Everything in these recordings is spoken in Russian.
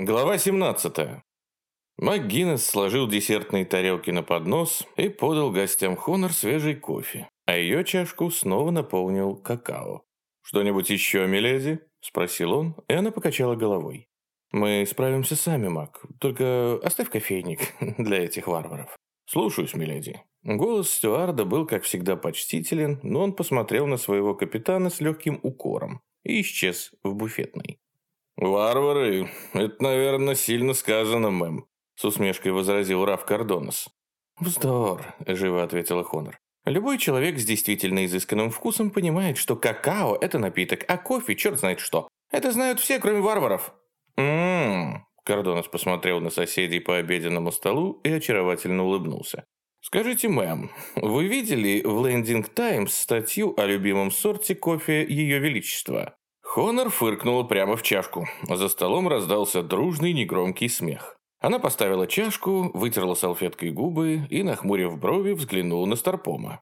Глава 17. МакГиннес сложил десертные тарелки на поднос и подал гостям Хонор свежий кофе, а ее чашку снова наполнил какао. «Что-нибудь еще, миледи?» – спросил он, и она покачала головой. «Мы справимся сами, Мак, только оставь кофейник для этих варваров». «Слушаюсь, миледи». Голос стюарда был, как всегда, почтителен, но он посмотрел на своего капитана с легким укором и исчез в буфетной. «Варвары, это, наверное, сильно сказано, мэм», с усмешкой возразил Раф Кардонос. «Вздор», – живо ответила Хонор. «Любой человек с действительно изысканным вкусом понимает, что какао – это напиток, а кофе – черт знает что. Это знают все, кроме варваров». «М-м-м», Кардонос посмотрел на соседей по обеденному столу и очаровательно улыбнулся. «Скажите, мэм, вы видели в Лендинг Таймс статью о любимом сорте кофе Ее Величества?» Хонор фыркнула прямо в чашку. За столом раздался дружный негромкий смех. Она поставила чашку, вытерла салфеткой губы и, нахмурив брови, взглянула на Старпома.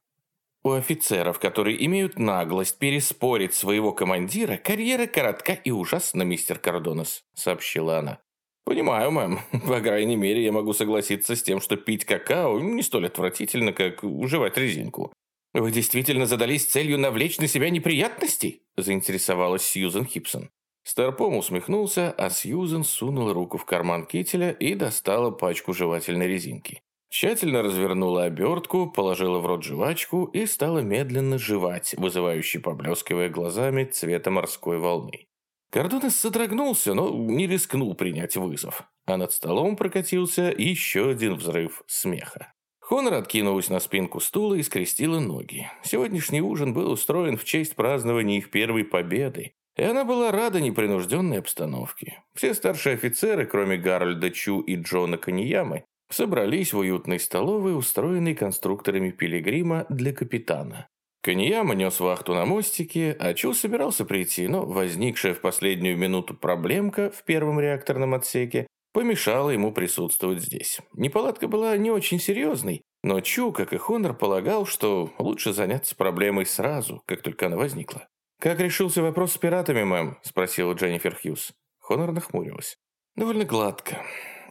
У офицеров, которые имеют наглость переспорить своего командира, карьера коротка и ужасна, мистер Кардонос», — сообщила она. «Понимаю, мэм. По крайней мере, я могу согласиться с тем, что пить какао не столь отвратительно, как жевать резинку. «Вы действительно задались целью навлечь на себя неприятности?» – заинтересовалась Сьюзен Хипсон. Старпом усмехнулся, а Сьюзен сунула руку в карман кителя и достала пачку жевательной резинки. Тщательно развернула обертку, положила в рот жвачку и стала медленно жевать, вызывающе поблескивая глазами цвета морской волны. Кордонес содрогнулся, но не рискнул принять вызов, а над столом прокатился еще один взрыв смеха. Хонор откинулась на спинку стула и скрестила ноги. Сегодняшний ужин был устроен в честь празднования их первой победы, и она была рада непринужденной обстановке. Все старшие офицеры, кроме Гарольда Чу и Джона Каньямы, собрались в уютной столовой, устроенной конструкторами Пилигрима для капитана. Каньяма нес вахту на мостике, а Чу собирался прийти, но возникшая в последнюю минуту проблемка в первом реакторном отсеке помешало ему присутствовать здесь. Неполадка была не очень серьезной, но Чу, как и Хонор, полагал, что лучше заняться проблемой сразу, как только она возникла. «Как решился вопрос с пиратами, мэм?» – спросила Дженнифер Хьюз. Хонор нахмурилась. «Довольно гладко.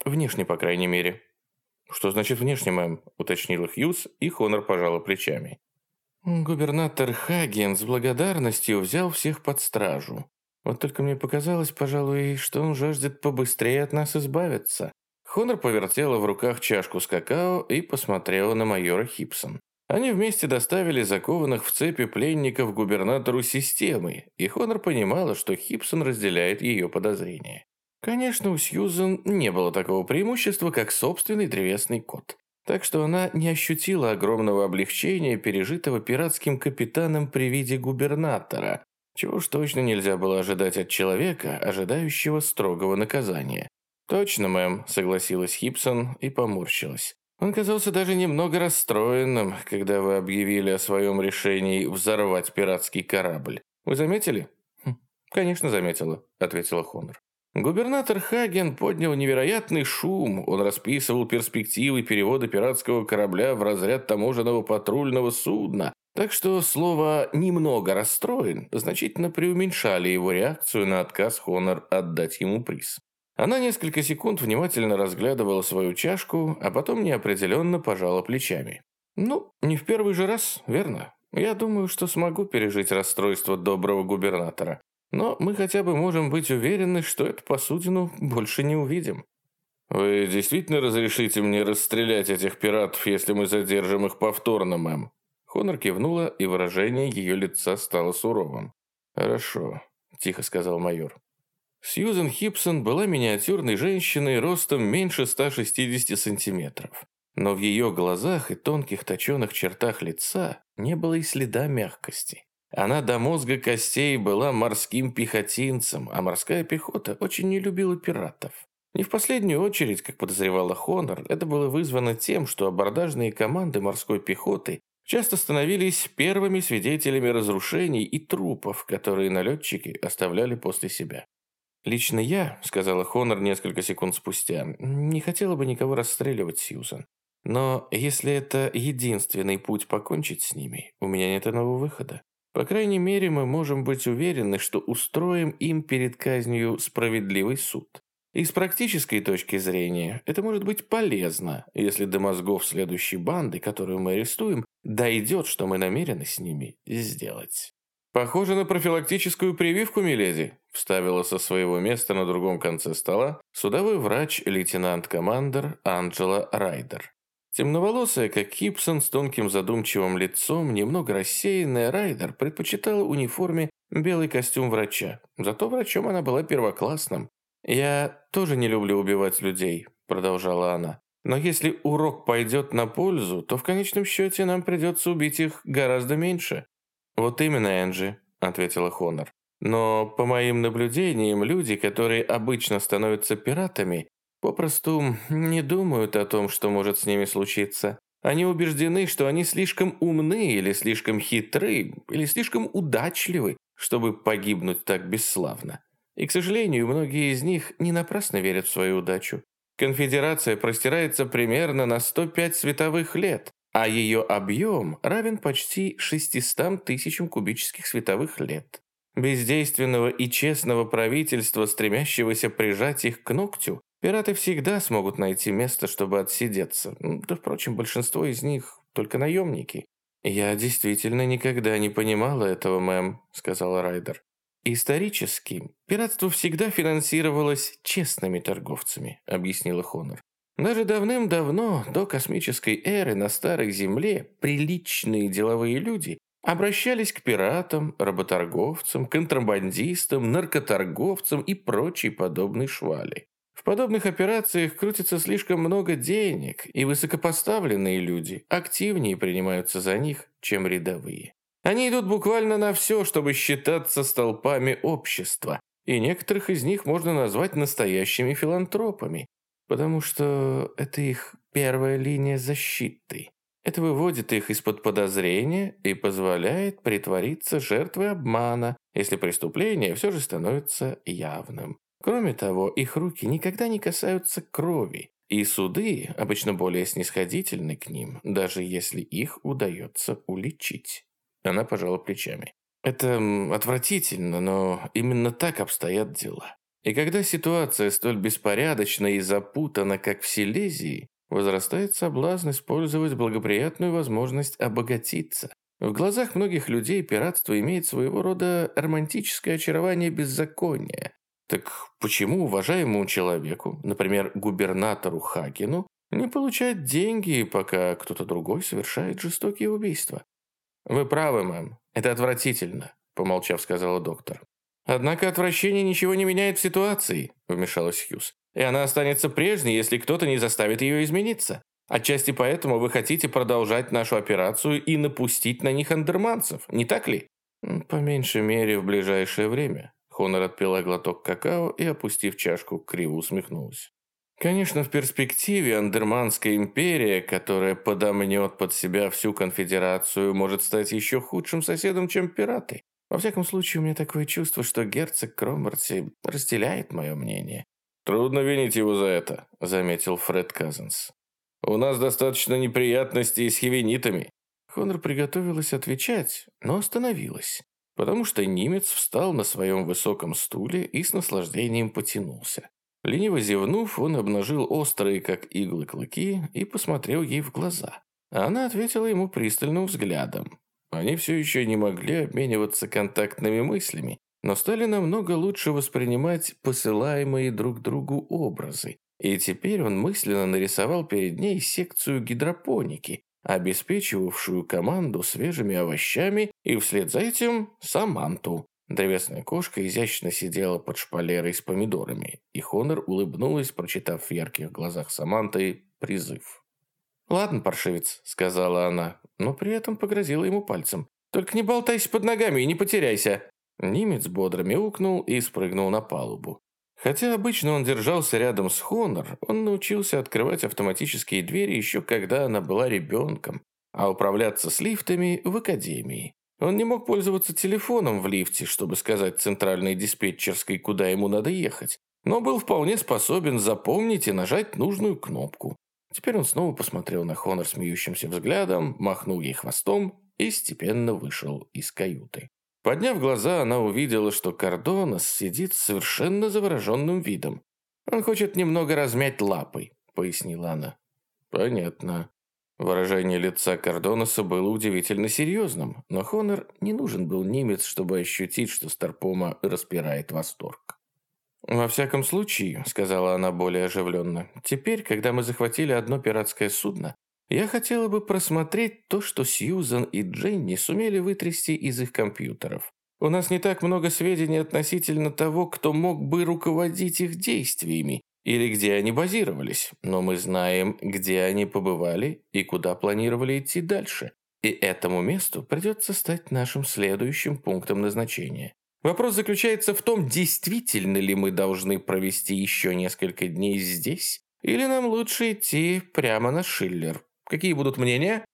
Внешне, по крайней мере». «Что значит внешне, мэм?» – уточнила Хьюз, и Хонор пожала плечами. Губернатор Хаген с благодарностью взял всех под стражу. Вот только мне показалось, пожалуй, что он жаждет побыстрее от нас избавиться. Хонор повертела в руках чашку с какао и посмотрела на майора Хипсон. Они вместе доставили закованных в цепи пленников губернатору системы, и Хонор понимала, что Хипсон разделяет ее подозрения. Конечно, у Сьюзен не было такого преимущества, как собственный древесный кот. Так что она не ощутила огромного облегчения, пережитого пиратским капитаном при виде губернатора, чего уж точно нельзя было ожидать от человека, ожидающего строгого наказания. «Точно, мэм», — согласилась Хипсон и поморщилась. «Он казался даже немного расстроенным, когда вы объявили о своем решении взорвать пиратский корабль. Вы заметили?» хм, «Конечно, заметила», — ответила Хонор. Губернатор Хаген поднял невероятный шум. Он расписывал перспективы перевода пиратского корабля в разряд таможенного патрульного судна, так что слово «немного расстроен» значительно преуменьшали его реакцию на отказ Хонор отдать ему приз. Она несколько секунд внимательно разглядывала свою чашку, а потом неопределенно пожала плечами. «Ну, не в первый же раз, верно? Я думаю, что смогу пережить расстройство доброго губернатора. Но мы хотя бы можем быть уверены, что эту посудину больше не увидим». «Вы действительно разрешите мне расстрелять этих пиратов, если мы задержим их повторно, мэм?» Хонор кивнула, и выражение ее лица стало суровым. «Хорошо», – тихо сказал майор. Сьюзен Хипсон была миниатюрной женщиной ростом меньше 160 сантиметров. Но в ее глазах и тонких точеных чертах лица не было и следа мягкости. Она до мозга костей была морским пехотинцем, а морская пехота очень не любила пиратов. Не в последнюю очередь, как подозревала Хонор, это было вызвано тем, что абордажные команды морской пехоты часто становились первыми свидетелями разрушений и трупов, которые налетчики оставляли после себя. «Лично я», — сказала Хонор несколько секунд спустя, — «не хотела бы никого расстреливать, Сьюзан. Но если это единственный путь покончить с ними, у меня нет иного выхода. По крайней мере, мы можем быть уверены, что устроим им перед казнью справедливый суд. И с практической точки зрения это может быть полезно, если до мозгов следующей банды, которую мы арестуем, дойдет, что мы намерены с ними сделать. «Похоже на профилактическую прививку, миледи», вставила со своего места на другом конце стола судовой врач лейтенант-командер Анджела Райдер. Темноволосая, как Кипсон, с тонким задумчивым лицом, немного рассеянная, Райдер предпочитала униформе белый костюм врача. Зато врачом она была первоклассным. «Я тоже не люблю убивать людей», – продолжала она. «Но если урок пойдет на пользу, то в конечном счете нам придется убить их гораздо меньше». «Вот именно, Энджи», – ответила Хонор. «Но по моим наблюдениям, люди, которые обычно становятся пиратами, попросту не думают о том, что может с ними случиться. Они убеждены, что они слишком умны или слишком хитры, или слишком удачливы, чтобы погибнуть так бесславно. И, к сожалению, многие из них не напрасно верят в свою удачу. Конфедерация простирается примерно на 105 световых лет, а ее объем равен почти 600 тысячам кубических световых лет. Бездейственного и честного правительства, стремящегося прижать их к ногтю, Пираты всегда смогут найти место, чтобы отсидеться. Да, впрочем, большинство из них только наемники. «Я действительно никогда не понимала этого, мэм», — сказала Райдер. «Исторически пиратство всегда финансировалось честными торговцами», — объяснила Хонор. «Даже давным-давно, до космической эры на Старой Земле, приличные деловые люди обращались к пиратам, работорговцам, контрабандистам, наркоторговцам и прочей подобной швали. В подобных операциях крутится слишком много денег, и высокопоставленные люди активнее принимаются за них, чем рядовые. Они идут буквально на все, чтобы считаться столпами общества, и некоторых из них можно назвать настоящими филантропами, потому что это их первая линия защиты. Это выводит их из-под подозрения и позволяет притвориться жертвой обмана, если преступление все же становится явным. Кроме того, их руки никогда не касаются крови, и суды обычно более снисходительны к ним, даже если их удается уличить. Она пожала плечами. Это отвратительно, но именно так обстоят дела. И когда ситуация столь беспорядочна и запутана, как в Силезии, возрастает соблазн использовать благоприятную возможность обогатиться. В глазах многих людей пиратство имеет своего рода романтическое очарование беззакония, так почему уважаемому человеку, например, губернатору Хакину, не получать деньги, пока кто-то другой совершает жестокие убийства? Вы правы, мэм. Это отвратительно, помолчав, сказала доктор. Однако отвращение ничего не меняет в ситуации, вмешалась Хьюз. И она останется прежней, если кто-то не заставит ее измениться. Отчасти поэтому вы хотите продолжать нашу операцию и напустить на них андерманцев, не так ли? По меньшей мере, в ближайшее время, Хонор отпила глоток какао и, опустив чашку, криво усмехнулась. Конечно, в перспективе Андерманская империя, которая подомнет под себя всю конфедерацию, может стать еще худшим соседом, чем пираты. Во всяком случае, у меня такое чувство, что герцог Кромберти разделяет мое мнение. «Трудно винить его за это», — заметил Фред Казанс. «У нас достаточно неприятностей с хивенитами». Хонор приготовилась отвечать, но остановилась потому что немец встал на своем высоком стуле и с наслаждением потянулся. Лениво зевнув, он обнажил острые, как иглы, клыки и посмотрел ей в глаза. Она ответила ему пристальным взглядом. Они все еще не могли обмениваться контактными мыслями, но стали намного лучше воспринимать посылаемые друг другу образы. И теперь он мысленно нарисовал перед ней секцию гидропоники, обеспечивавшую команду свежими овощами, и вслед за этим Саманту. Древесная кошка изящно сидела под шпалерой с помидорами, и Хонор улыбнулась, прочитав в ярких глазах Саманты призыв. «Ладно, паршивец», — сказала она, но при этом погрозила ему пальцем. «Только не болтайся под ногами и не потеряйся». Немец бодро мяукнул и спрыгнул на палубу. Хотя обычно он держался рядом с Хонор, он научился открывать автоматические двери еще когда она была ребенком, а управляться с лифтами в академии. Он не мог пользоваться телефоном в лифте, чтобы сказать центральной диспетчерской, куда ему надо ехать, но был вполне способен запомнить и нажать нужную кнопку. Теперь он снова посмотрел на Хонор смеющимся взглядом, махнул ей хвостом и степенно вышел из каюты. Подняв глаза, она увидела, что Кардонос сидит с совершенно завороженным видом. Он хочет немного размять лапой», — пояснила она. «Понятно». Выражение лица Кардонаса было удивительно серьезным, но Хонор не нужен был немец, чтобы ощутить, что Старпома распирает восторг. «Во всяком случае», — сказала она более оживленно, «теперь, когда мы захватили одно пиратское судно, я хотела бы просмотреть то, что Сьюзан и Дженни сумели вытрясти из их компьютеров. У нас не так много сведений относительно того, кто мог бы руководить их действиями или где они базировались, но мы знаем, где они побывали и куда планировали идти дальше. И этому месту придется стать нашим следующим пунктом назначения. Вопрос заключается в том, действительно ли мы должны провести еще несколько дней здесь, или нам лучше идти прямо на Шиллер. Какие будут мнения?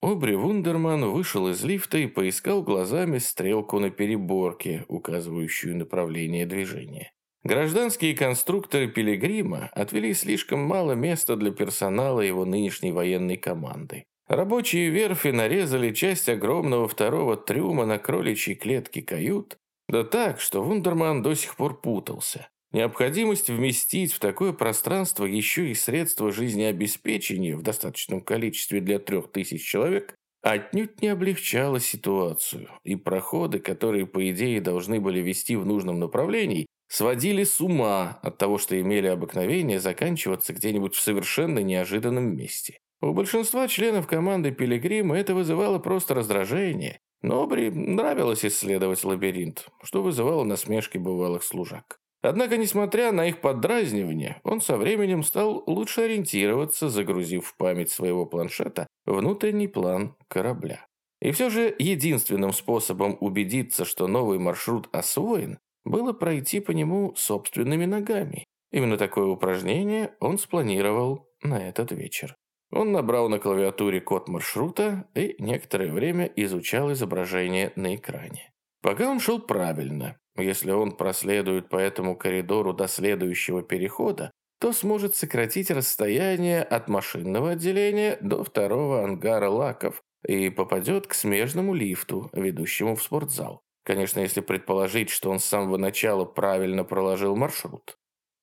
Обри Вундерман вышел из лифта и поискал глазами стрелку на переборке, указывающую направление движения. Гражданские конструкторы Пилигрима отвели слишком мало места для персонала его нынешней военной команды. Рабочие верфи нарезали часть огромного второго трюма на кроличьей клетке кают, да так, что Вундерман до сих пор путался. Необходимость вместить в такое пространство еще и средства жизнеобеспечения в достаточном количестве для трех тысяч человек отнюдь не облегчала ситуацию, и проходы, которые, по идее, должны были вести в нужном направлении, сводили с ума от того, что имели обыкновение заканчиваться где-нибудь в совершенно неожиданном месте. У большинства членов команды Пилигрима это вызывало просто раздражение, но Бри нравилось исследовать лабиринт, что вызывало насмешки бывалых служак. Однако, несмотря на их поддразнивание, он со временем стал лучше ориентироваться, загрузив в память своего планшета внутренний план корабля. И все же единственным способом убедиться, что новый маршрут освоен, было пройти по нему собственными ногами. Именно такое упражнение он спланировал на этот вечер. Он набрал на клавиатуре код маршрута и некоторое время изучал изображение на экране. Пока он шел правильно, если он проследует по этому коридору до следующего перехода, то сможет сократить расстояние от машинного отделения до второго ангара лаков и попадет к смежному лифту, ведущему в спортзал. Конечно, если предположить, что он с самого начала правильно проложил маршрут.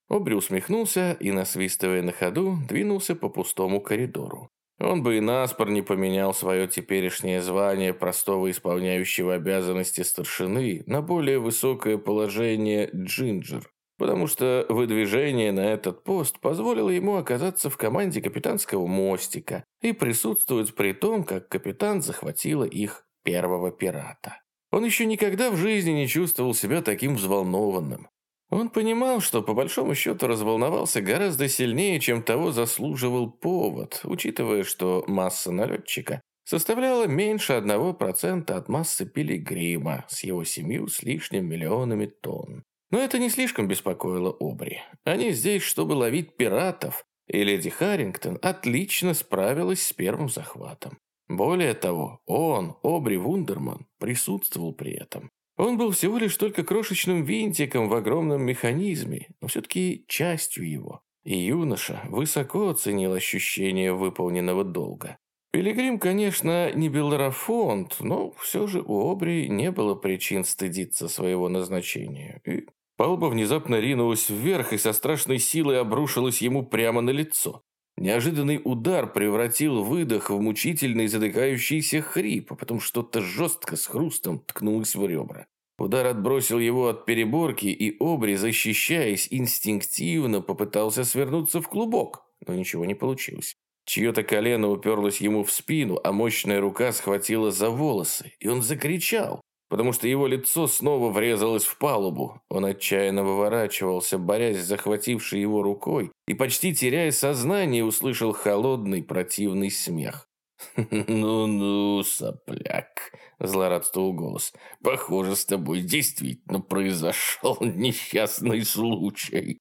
Обри усмехнулся и, насвистывая на ходу, двинулся по пустому коридору. Он бы и наспор не поменял свое теперешнее звание простого исполняющего обязанности старшины на более высокое положение Джинджер, потому что выдвижение на этот пост позволило ему оказаться в команде капитанского мостика и присутствовать при том, как капитан захватила их первого пирата. Он еще никогда в жизни не чувствовал себя таким взволнованным. Он понимал, что по большому счету разволновался гораздо сильнее, чем того заслуживал повод, учитывая, что масса налетчика составляла меньше 1% от массы пилигрима с его семью с лишним миллионами тонн. Но это не слишком беспокоило Обри. Они здесь, чтобы ловить пиратов, и леди Харрингтон отлично справилась с первым захватом. Более того, он, Обри Вундерман, присутствовал при этом. Он был всего лишь только крошечным винтиком в огромном механизме, но все-таки частью его. И юноша высоко оценил ощущение выполненного долга. Пилигрим, конечно, не Белларафонт, но все же у Обри не было причин стыдиться своего назначения. И палуба внезапно ринулась вверх и со страшной силой обрушилась ему прямо на лицо. Неожиданный удар превратил выдох в мучительный задыхающийся хрип, а потом что-то жестко с хрустом ткнулось в ребра. Удар отбросил его от переборки, и Обри, защищаясь инстинктивно, попытался свернуться в клубок, но ничего не получилось. Чье-то колено уперлось ему в спину, а мощная рука схватила за волосы, и он закричал потому что его лицо снова врезалось в палубу. Он отчаянно выворачивался, борясь с захватившей его рукой, и почти теряя сознание, услышал холодный противный смех. «Ну-ну, сопляк», — злорадствовал голос, — «похоже, с тобой действительно произошел несчастный случай».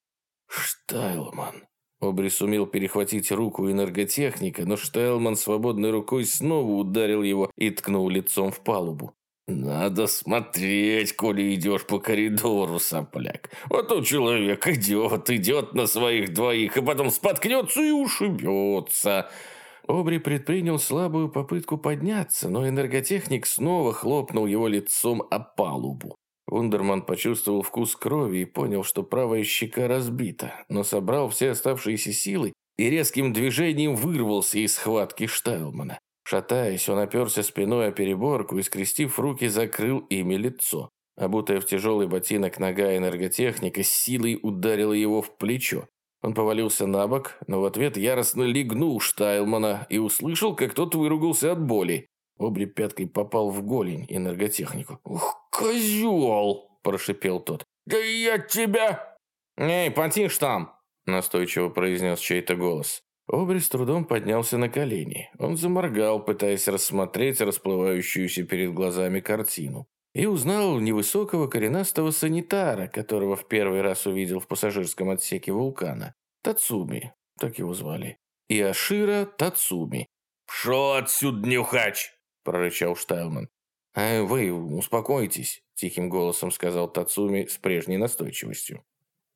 «Штайлман». Обри сумел перехватить руку энерготехника, но Штайлман свободной рукой снова ударил его и ткнул лицом в палубу. «Надо смотреть, коли идешь по коридору, сопляк. А то человек идет, идет на своих двоих, и потом споткнется и ушибется». Обри предпринял слабую попытку подняться, но энерготехник снова хлопнул его лицом о палубу. Вундерман почувствовал вкус крови и понял, что правая щека разбита, но собрал все оставшиеся силы и резким движением вырвался из схватки Штайлмана. Шатаясь, он оперся спиной о переборку и, скрестив руки, закрыл ими лицо. Обутая в тяжелый ботинок нога энерготехника с силой ударила его в плечо. Он повалился на бок, но в ответ яростно легнул Штайлмана и услышал, как тот выругался от боли. Обри пяткой попал в голень энерготехнику. «Ух, козел!» – прошипел тот. «Да я тебя...» «Эй, потишь там!» – настойчиво произнес чей-то голос. Обри с трудом поднялся на колени. Он заморгал, пытаясь рассмотреть расплывающуюся перед глазами картину. И узнал невысокого коренастого санитара, которого в первый раз увидел в пассажирском отсеке вулкана. Тацуми, так его звали. И Ашира Тацуми. «Шо отсюда, нюхач!» – прорычал Штайлман. «А вы успокойтесь», – тихим голосом сказал Тацуми с прежней настойчивостью.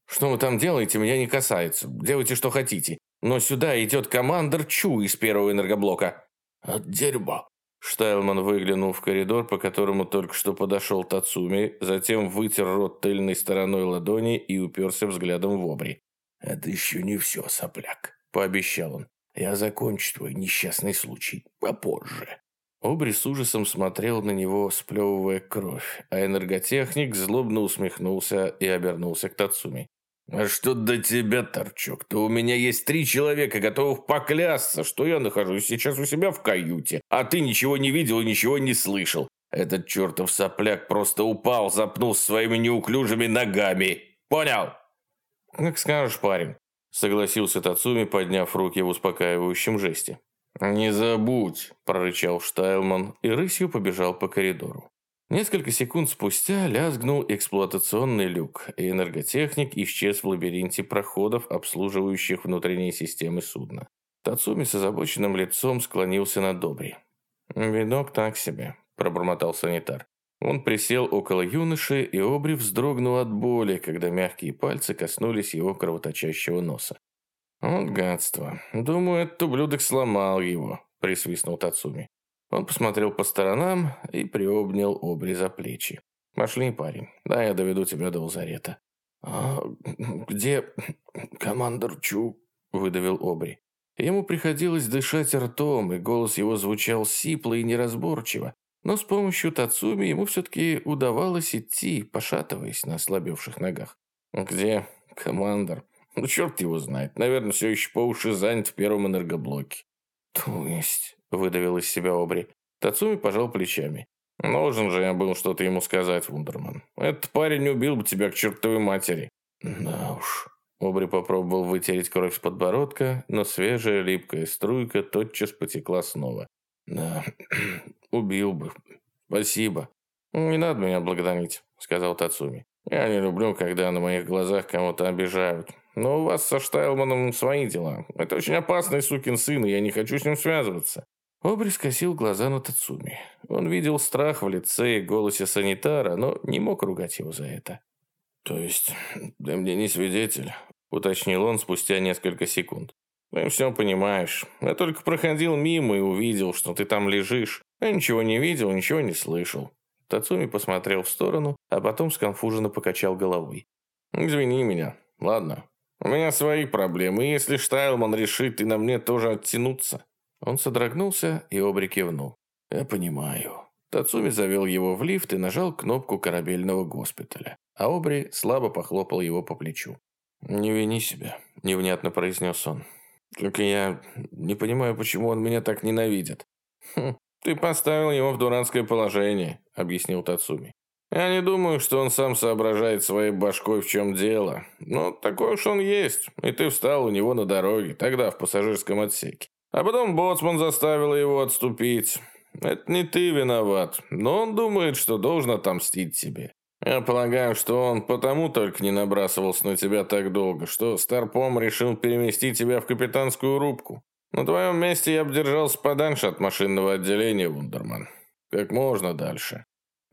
«Что вы там делаете, меня не касается. Делайте, что хотите. Но сюда идет командор Чу из первого энергоблока». «От дерьма». Штайлман выглянул в коридор, по которому только что подошел Тацуми, затем вытер рот тыльной стороной ладони и уперся взглядом в обри. «Это еще не все, сопляк», — пообещал он. «Я закончу твой несчастный случай попозже». Обри с ужасом смотрел на него, сплевывая кровь, а энерготехник злобно усмехнулся и обернулся к Тацуми. «А что до тебя, Торчок, то у меня есть три человека, готовых поклясться, что я нахожусь сейчас у себя в каюте, а ты ничего не видел и ничего не слышал. Этот чертов сопляк просто упал, запнулся своими неуклюжими ногами. Понял?» «Как скажешь, парень», — согласился Тацуми, подняв руки в успокаивающем жесте. «Не забудь», – прорычал Штайлман и рысью побежал по коридору. Несколько секунд спустя лязгнул эксплуатационный люк, и энерготехник исчез в лабиринте проходов, обслуживающих внутренние системы судна. Тацуми с озабоченным лицом склонился над Добри. «Видок так себе», – пробормотал санитар. Он присел около юноши, и Обри вздрогнул от боли, когда мягкие пальцы коснулись его кровоточащего носа. «Вот гадство. Думаю, этот ублюдок сломал его», – присвистнул Тацуми. Он посмотрел по сторонам и приобнял Обри за плечи. «Пошли, парень. Да, я доведу тебя до лазарета». «А где командор Чу?» – выдавил Обри. Ему приходилось дышать ртом, и голос его звучал сипло и неразборчиво. Но с помощью Тацуми ему все-таки удавалось идти, пошатываясь на ослабевших ногах. «Где командор?» Ну, черт его знает. Наверное, все еще по уши занят в первом энергоблоке. То есть, выдавил из себя Обри. Тацуми пожал плечами. Нужен же я был что-то ему сказать, Вундерман. Этот парень убил бы тебя к чертовой матери. Да уж. Обри попробовал вытереть кровь с подбородка, но свежая липкая струйка тотчас потекла снова. Да, убил бы. Спасибо. Не надо меня благодарить, сказал Тацуми. Я не люблю, когда на моих глазах кого-то обижают. Но у вас со Штайлманом свои дела. Это очень опасный сукин сын, и я не хочу с ним связываться». Обри скосил глаза на Тацуми. Он видел страх в лице и голосе санитара, но не мог ругать его за это. «То есть, ты мне не свидетель?» – уточнил он спустя несколько секунд. «Ты все понимаешь. Я только проходил мимо и увидел, что ты там лежишь. Я ничего не видел, ничего не слышал». Тацуми посмотрел в сторону, а потом сконфуженно покачал головой. «Извини меня. Ладно, у меня свои проблемы, если Штайлман решит и на мне тоже оттянуться». Он содрогнулся, и Обри кивнул. «Я понимаю». Тацуми завел его в лифт и нажал кнопку корабельного госпиталя, а Обри слабо похлопал его по плечу. «Не вини себя», – невнятно произнес он. «Только я не понимаю, почему он меня так ненавидит». «Хм, ты поставил его в дурацкое положение», – объяснил Тацуми. Я не думаю, что он сам соображает своей башкой, в чем дело. Но такой уж он есть. И ты встал у него на дороге, тогда в пассажирском отсеке. А потом боцман заставил его отступить. Это не ты виноват, но он думает, что должен отомстить тебе. Я полагаю, что он потому только не набрасывался на тебя так долго, что Старпом решил переместить тебя в капитанскую рубку. На твоем месте я бы держался подальше от машинного отделения, Вундерман. Как можно дальше.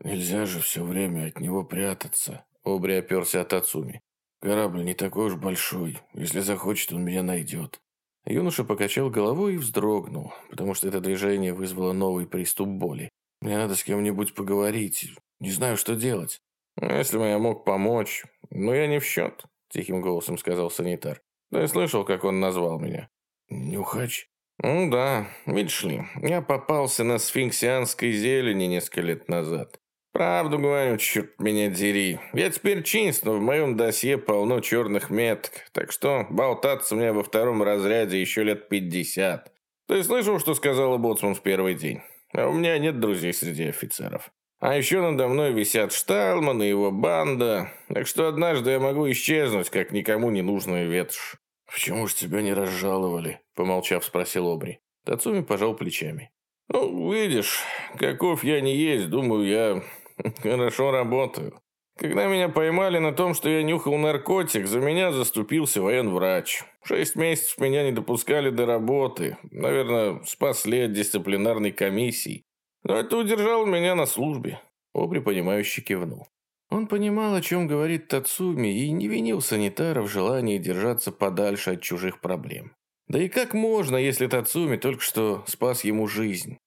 Нельзя же все время от него прятаться. Обри оперся от Ацуми. Корабль не такой уж большой. Если захочет, он меня найдет. Юноша покачал головой и вздрогнул, потому что это движение вызвало новый приступ боли. Мне надо с кем-нибудь поговорить. Не знаю, что делать. Если бы я мог помочь, но я не в счет, тихим голосом сказал санитар. Да я слышал, как он назвал меня. Нюхач? Ну да, видишь ли, я попался на сфинксианской зелени несколько лет назад. Правду говорю, черт меня дери. Я теперь чист, но в моем досье полно черных меток, так что болтаться мне во втором разряде еще лет пятьдесят. Ты слышал, что сказала Боцман в первый день? А у меня нет друзей среди офицеров. А еще надо мной висят Шталман и его банда, так что однажды я могу исчезнуть, как никому не нужная ветошь. «Почему ж тебя не разжаловали?» – помолчав, спросил Обри. Тацуми пожал плечами. «Ну, видишь, каков я не есть, думаю, я хорошо работаю. Когда меня поймали на том, что я нюхал наркотик, за меня заступился военврач. Шесть месяцев меня не допускали до работы. Наверное, спасли от дисциплинарной комиссии. Но это удержало меня на службе». Обри, понимающе кивнул. Он понимал, о чем говорит Тацуми, и не винил санитара в желании держаться подальше от чужих проблем. Да и как можно, если Тацуми только что спас ему жизнь?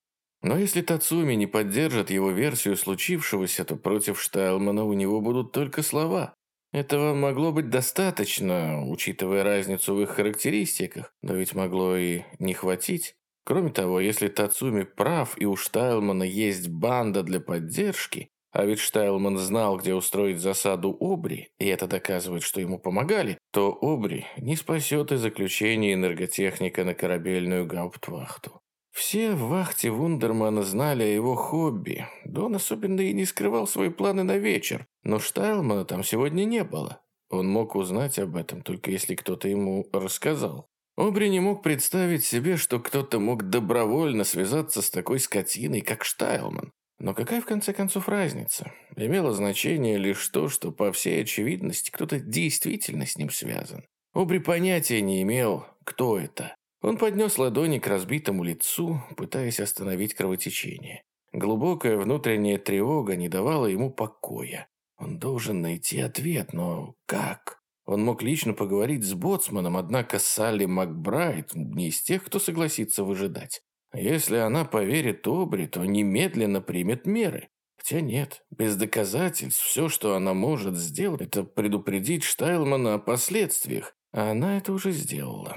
Но если Тацуми не поддержит его версию случившегося, то против Штайлмана у него будут только слова. Этого могло быть достаточно, учитывая разницу в их характеристиках, но ведь могло и не хватить. Кроме того, если Тацуми прав и у Штайлмана есть банда для поддержки, а ведь Штайлман знал, где устроить засаду Обри, и это доказывает, что ему помогали, то Обри не спасет и заключение энерготехника на корабельную гауптвахту. Все в вахте Вундермана знали о его хобби. Дон особенно и не скрывал свои планы на вечер, но Штайлмана там сегодня не было. Он мог узнать об этом, только если кто-то ему рассказал. Обри не мог представить себе, что кто-то мог добровольно связаться с такой скотиной, как Штайлман. Но какая в конце концов разница? Имело значение лишь то, что по всей очевидности кто-то действительно с ним связан. Обри понятия не имел, кто это. Он поднес ладони к разбитому лицу, пытаясь остановить кровотечение. Глубокая внутренняя тревога не давала ему покоя. Он должен найти ответ, но как? Он мог лично поговорить с боцманом, однако Салли Макбрайт не из тех, кто согласится выжидать. Если она поверит Обри, то немедленно примет меры. Хотя нет, без доказательств все, что она может сделать, это предупредить Штайлмана о последствиях, а она это уже сделала.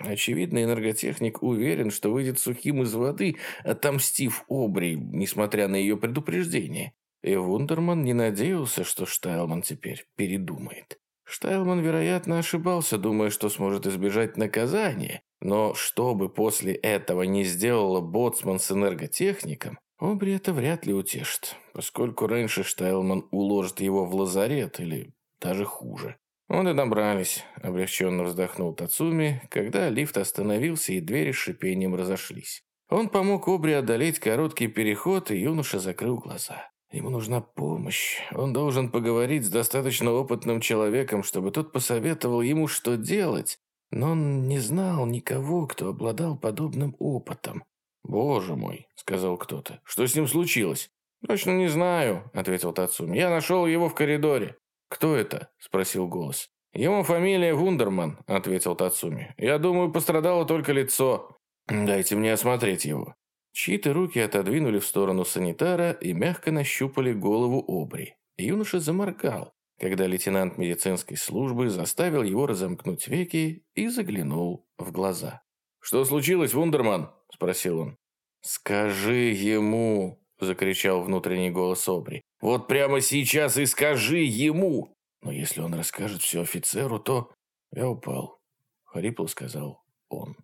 Очевидно, энерготехник уверен, что выйдет сухим из воды, отомстив Обри, несмотря на ее предупреждение. И Вундерман не надеялся, что Штайлман теперь передумает. Штайлман, вероятно, ошибался, думая, что сможет избежать наказания, но что бы после этого не сделала Боцман с энерготехником, Обри это вряд ли утешит, поскольку раньше Штайлман уложит его в лазарет или даже хуже. «Вот и добрались», – облегченно вздохнул Тацуми, когда лифт остановился и двери с шипением разошлись. Он помог Обри одолеть короткий переход, и юноша закрыл глаза. Ему нужна помощь. Он должен поговорить с достаточно опытным человеком, чтобы тот посоветовал ему, что делать, но он не знал никого, кто обладал подобным опытом. «Боже мой», — сказал кто-то, — «что с ним случилось?» «Точно не знаю», — ответил Тацуми. «Я нашел его в коридоре». «Кто это?» — спросил голос. «Его фамилия Вундерман», — ответил Тацуми. «Я думаю, пострадало только лицо. Дайте мне осмотреть его». Чьи-то руки отодвинули в сторону санитара и мягко нащупали голову Обри. Юноша заморгал когда лейтенант медицинской службы заставил его разомкнуть веки и заглянул в глаза. «Что случилось, Вундерман?» – спросил он. «Скажи ему!» – закричал внутренний голос Обри. «Вот прямо сейчас и скажи ему!» «Но если он расскажет все офицеру, то...» «Я упал», – хрипло сказал он.